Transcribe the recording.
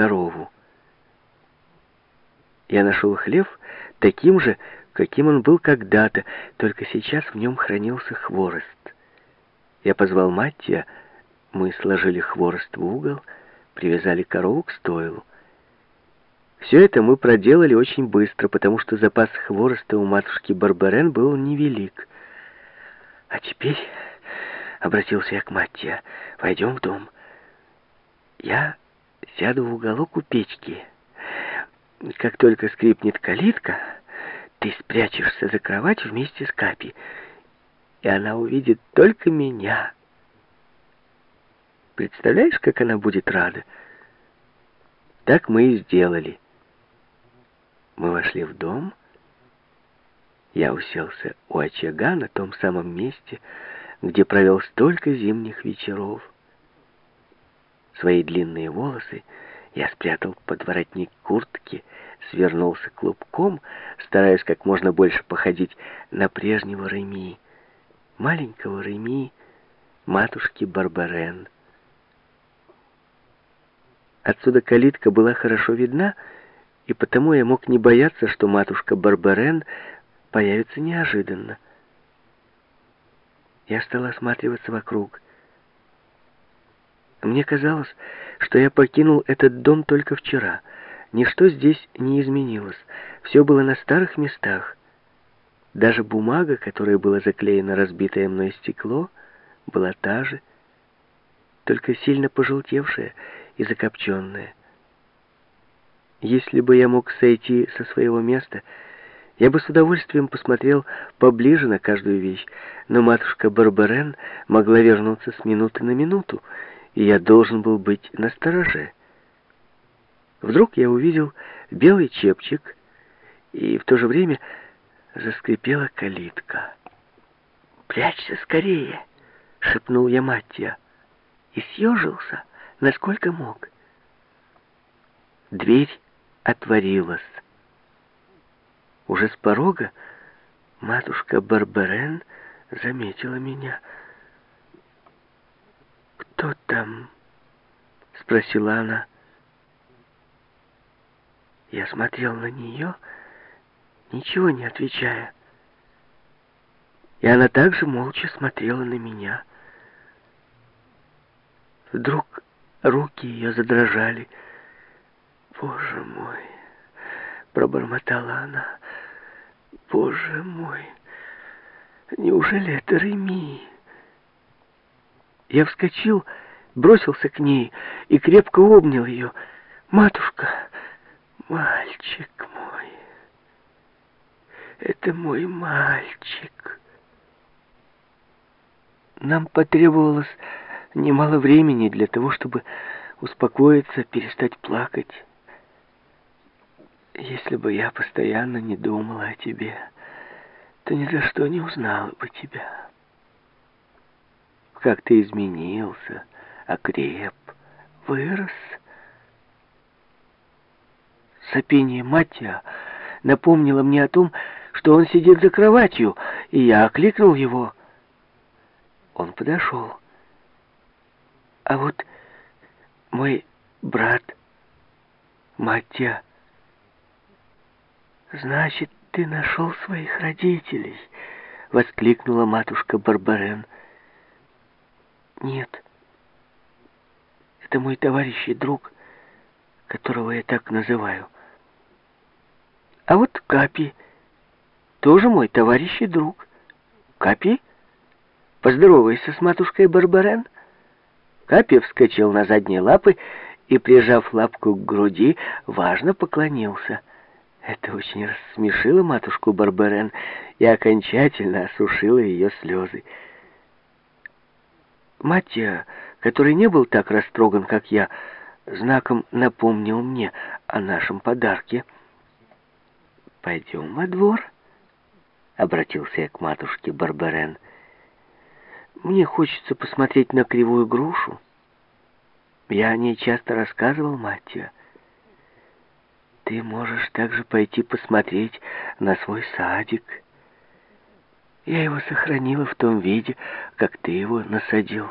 корову. Я нашел хлев таким же, каким он был когда-то, только сейчас в нем хранился хворост. Я позвал Маттия, мы сложили хворост в угол, привязали корову к стойлу. Все это мы проделали очень быстро, потому что запас хвороста у матушки Барбарен был невелик. А теперь, — обратился я к Маттия, — войдем в дом. Я сяду в уголок у печки. Как только скрипнет калитка, ты спрячешься за кровать вместе с Капи, и она увидит только меня. Представляешь, как она будет рада? Так мы и сделали. Мы вошли в дом. Я уселся у очага на том самом месте, где провел столько зимних вечеров. Свои длинные волосы я спрятал под воротник куртки, свернулся клубком, стараясь как можно больше походить на прежнего Реми, маленького Реми, матушки Барбарен. Отсюда калитка была хорошо видна, и потому я мог не бояться, что матушка Барбарен появится неожиданно. Я стал осматриваться вокруг. Мне казалось, что я покинул этот дом только вчера. Ничто здесь не изменилось. Все было на старых местах. Даже бумага, которой было заклеено разбитое мной стекло, была та же, только сильно пожелтевшая и закопченная. Если бы я мог сойти со своего места, я бы с удовольствием посмотрел поближе на каждую вещь, но матушка Барбарен могла вернуться с минуты на минуту, и я должен был быть настороже. Вдруг я увидел белый чепчик, и в то же время заскрипела калитка. «Прячься скорее!» — шепнул я Маттия и съежился, насколько мог. Дверь отворилась. Уже с порога матушка Барбарен заметила меня. «Кто там?» — спросила она. Я смотрел на нее, ничего не отвечая. И она также молча смотрела на меня. Вдруг руки ее задрожали, — «Боже мой!» — пробормотала она. «Боже мой! Неужели это Реми?» Я вскочил, бросился к ней и крепко обнял ее. «Матушка, мальчик мой, это мой мальчик!» Нам потребовалось немало времени для того, чтобы успокоиться, перестать плакать. Если бы я постоянно не думала о тебе, то ни за что не узнала бы тебя. Как ты изменился, окреп, вырос. Сопение Матья напомнило мне о том, что он сидит за кроватью, и я окликнул его. Он подошел. А вот мой брат Матья «Значит, ты нашел своих родителей?» — воскликнула матушка Барбарен. «Нет, это мой товарищ и друг, которого я так называю. А вот Капи тоже мой товарищ и друг. Капи, поздоровайся с матушкой Барбарен». Капи вскочил на задние лапы и, прижав лапку к груди, важно поклонился — это очень рассмешило матушку Барберен и окончательно осушило ее слезы. Маттия, который не был так растроган, как я, знаком напомнил мне о нашем подарке. «Пойдем во двор», — обратился я к матушке Барберен. «Мне хочется посмотреть на кривую грушу. Я о ней часто рассказывал Маттия. Ты можешь также пойти посмотреть на свой садик. Я его сохранила в том виде, как ты его насадил.